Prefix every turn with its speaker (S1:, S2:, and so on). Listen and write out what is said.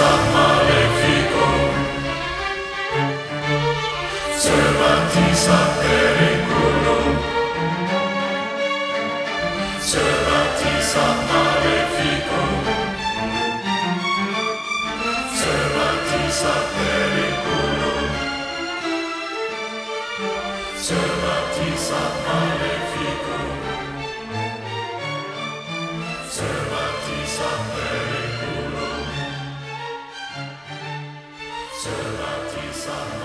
S1: sat maleficum Servantis ad periculum Servantis ad maleficum Servantis ad periculum Servantis ad maleficum Servantis ad periculum sun.